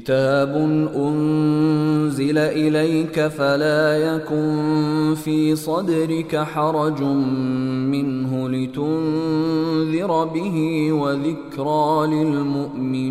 كتاب أنزل إليك فلا يكن في صدرك حرج منه لتنذر به وذكرى للمؤمنين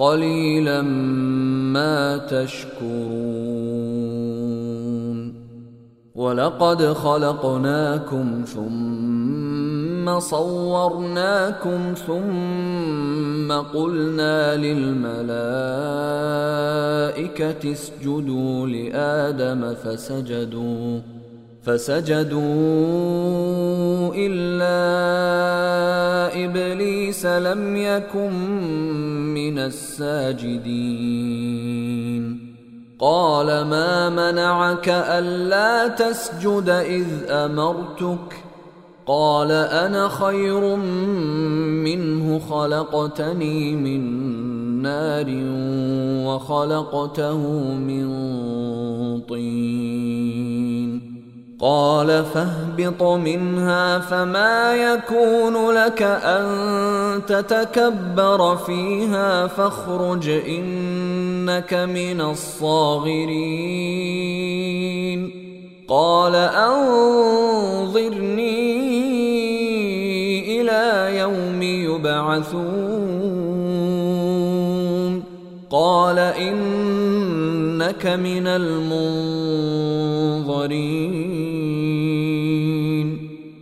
قليلا ما تشكرون. ولقد خلقناكم ثم صورناكم ثم قلنا للملائكة اسجدوا لآدم فسجدوا. فسجدوا إلا إبليس لم يكن من الساجدين. قال ما منعك ألا تسجد إذ أمرتك؟ قال أنا خير منه خلقتني من نار وخلقته من طين. قال فاهبط منها فما يكون لك أن تتكبر فيها فاخرج إنك من الصاغرين. قال أنظرني إلى يوم يبعثون. قال إنك من المنظرين.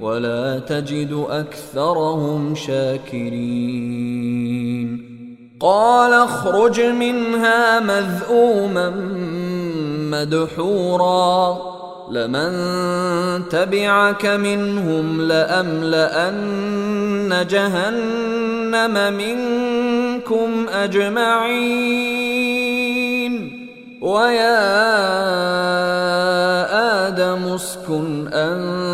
ولا تجد أكثرهم شاكرين. قال اخرج منها مذءوما مدحورا. لمن تبعك منهم لأملأن جهنم منكم أجمعين. ويا آدم اسكن أنت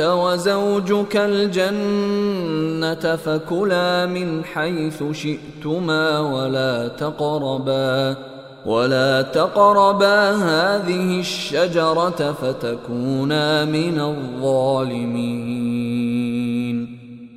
وزوجك الجنة فكلا من حيث شئتما ولا تقربا ولا تقربا هذه الشجرة فتكونا من الظالمين.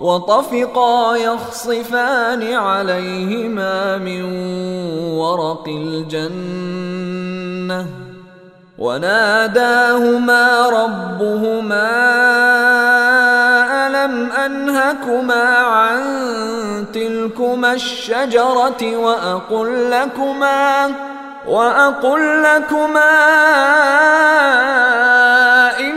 وطفقا يخصفان عليهما من ورق الجنة وناداهما ربهما ألم أنهكما عن تلكما الشجرة وأقل لكما وأقل لكما إن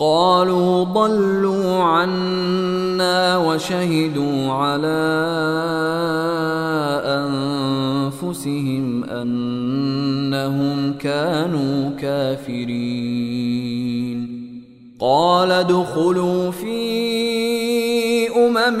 قالوا ضلوا عنا وشهدوا على أنفسهم أنهم كانوا كافرين. قال ادخلوا في أمم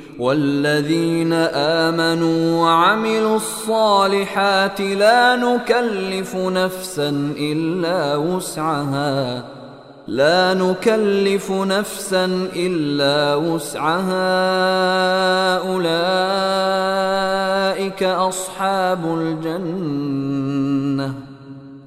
والذين آمنوا وعملوا الصالحات لا نكلف نفسا إلا وسعها. لا نكلف نفسا إلا وسعها. أولئك أصحاب الجنة.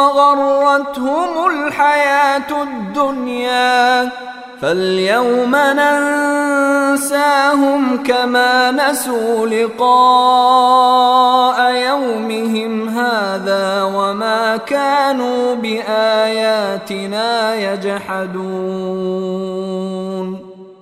وغرتهم الحياة الدنيا فاليوم ننساهم كما نسوا لقاء يومهم هذا وما كانوا بآياتنا يجحدون.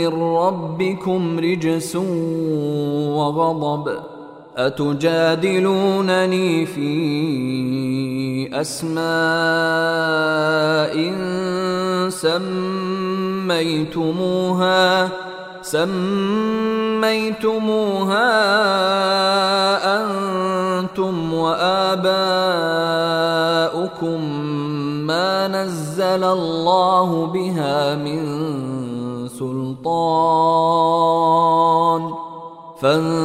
من ربكم رجس وغضب أتجادلونني في أسماء سميتموها سميتموها أنتم وآباؤكم ما نزل الله بها من سلطان. فانتظروا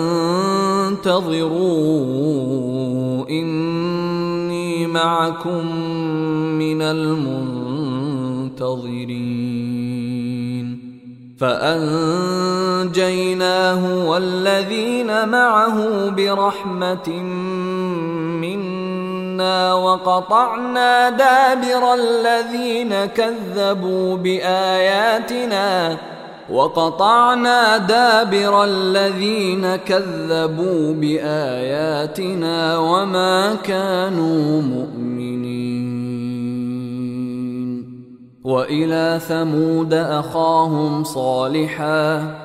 إني معكم من المنتظرين. فأنجيناه والذين معه برحمة منا وقطعنا دابر الذين كذبوا باياتنا وقطعنا دابر الذين كذبوا باياتنا وما كانوا مؤمنين والى ثمود اخاهم صالحا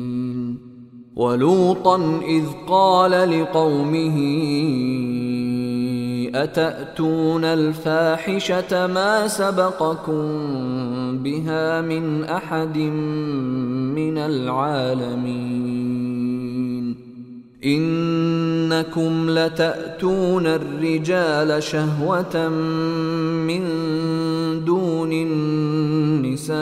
ولوطا إذ قال لقومه أتأتون الفاحشة ما سبقكم بها من أحد من العالمين؟ إنكم لتأتون الرجال شهوة من دون النساء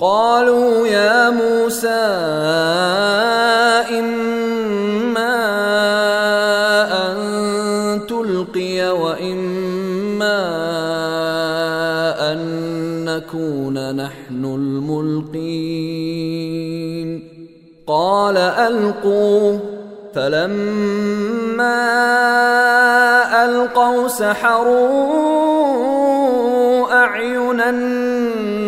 قالوا يا موسى إما أن تلقي وإما أن نكون نحن الملقين. قال ألقوا. فلما ألقوا سحروا اعين الناس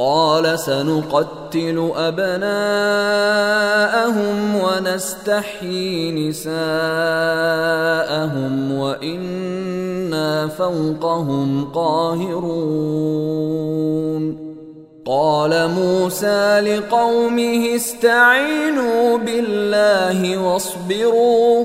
قال سنقتل أبناءهم ونستحيي نساءهم وإنا فوقهم قاهرون. قال موسى لقومه استعينوا بالله واصبروا.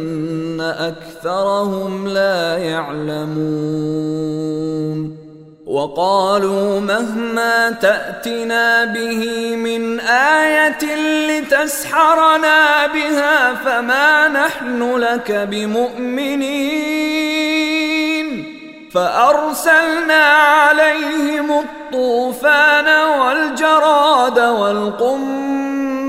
أكثرهم لا يعلمون. وقالوا مهما تأتنا به من آية لتسحرنا بها فما نحن لك بمؤمنين. فأرسلنا عليهم الطوفان والجراد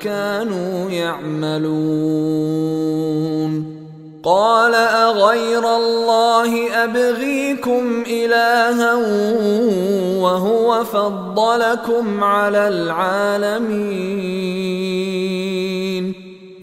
كانوا يعملون. قال أغير الله أبغيكم إلها وهو فضلكم على العالمين.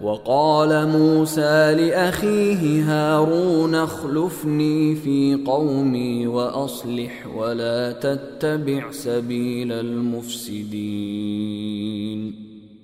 وقال موسى لأخيه هارون اخلفني في قومي وأصلح ولا تتبع سبيل المفسدين.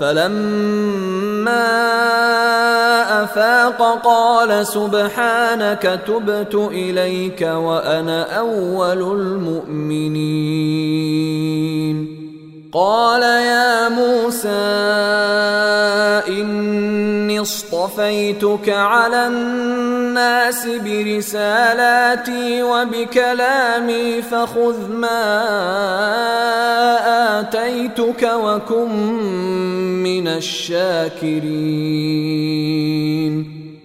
فلما افاق قال سبحانك تبت اليك وأنا اول المؤمنين قال يا موسى إني اصطفيتك على الناس برسالاتي وبكلامي فخذ ما آتيتك وكن من الشاكرين.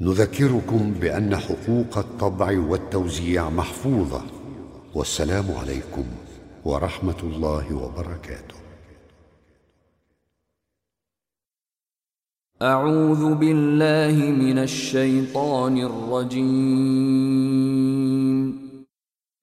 نذكركم بأن حقوق الطبع والتوزيع محفوظة. والسلام عليكم ورحمة الله وبركاته. أعوذ بالله من الشيطان الرجيم.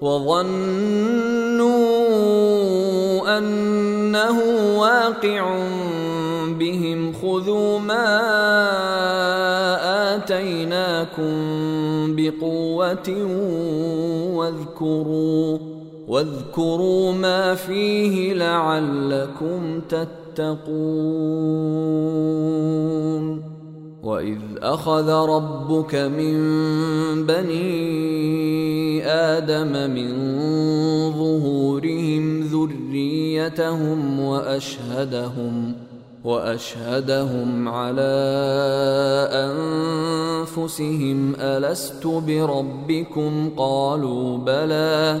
وظنوا أنه واقع بهم خذوا ما آتيناكم بقوة واذكروا واذكروا ما فيه لعلكم تتقون واذ اخذ ربك من بني آدم من ظهورهم ذريتهم واشهدهم واشهدهم على انفسهم الست بربكم قالوا بلى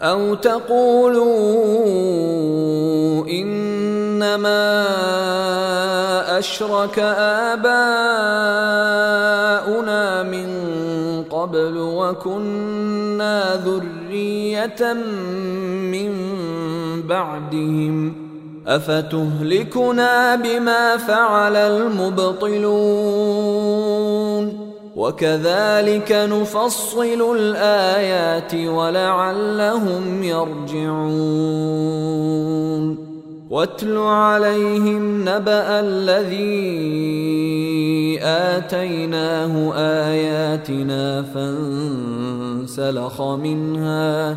أو تقولوا إنما أشرك آباؤنا من قبل وكنا ذرية من بعدهم أفتهلكنا بما فعل المبطلون وكذلك نفصل الآيات ولعلهم يرجعون. واتل عليهم نبأ الذي آتيناه آياتنا فانسلخ منها.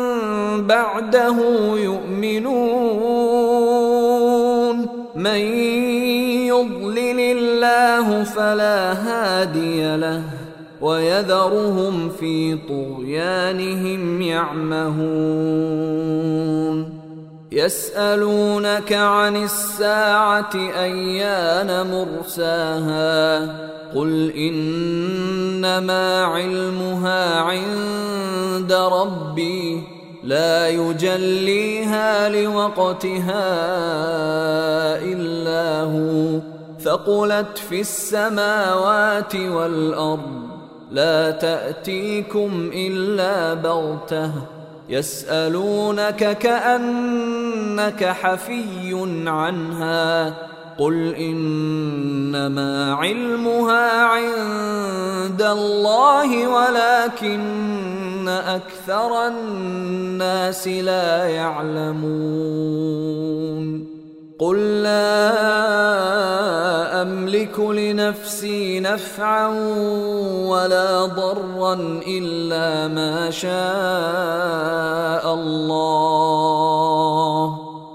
بعده يؤمنون. من يضلل الله فلا هادي له ويذرهم في طغيانهم يعمهون. يسألونك عن الساعة أيان مرساها؟ قل إنما علمها عند ربي. لا يجليها لوقتها إلا هو. ثقلت في السماوات والأرض. لا تأتيكم إلا بغتة. يسألونك كأنك حفي عنها. قل إنما علمها عند الله ولكن أكثر الناس لا يعلمون قل لا املك لنفسي نفعا ولا ضرا الا ما شاء الله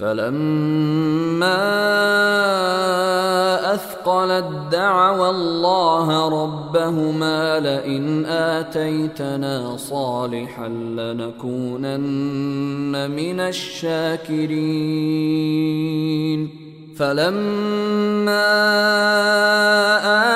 فلما اثقلت دعوا الله ربهما لئن آتيتنا صالحا لنكونن من الشاكرين. فلما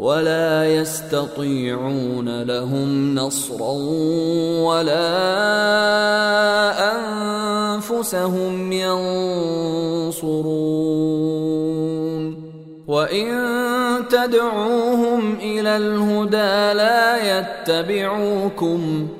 ولا يستطيعون لهم نصرا ولا أنفسهم ينصرون. وإن تدعوهم إلى الهدى لا يتبعوكم ۖ.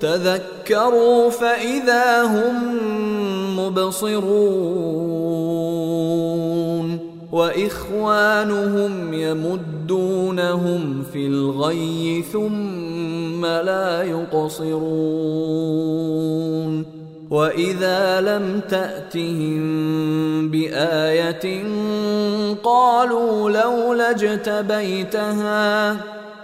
تذكروا فإذا هم مبصرون وإخوانهم يمدونهم في الغي ثم لا يقصرون وإذا لم تأتهم بآية قالوا لولا اجتبيتها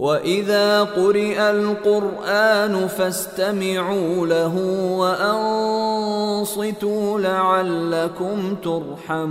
واذا قرئ القران فاستمعوا له وانصتوا لعلكم ترحمون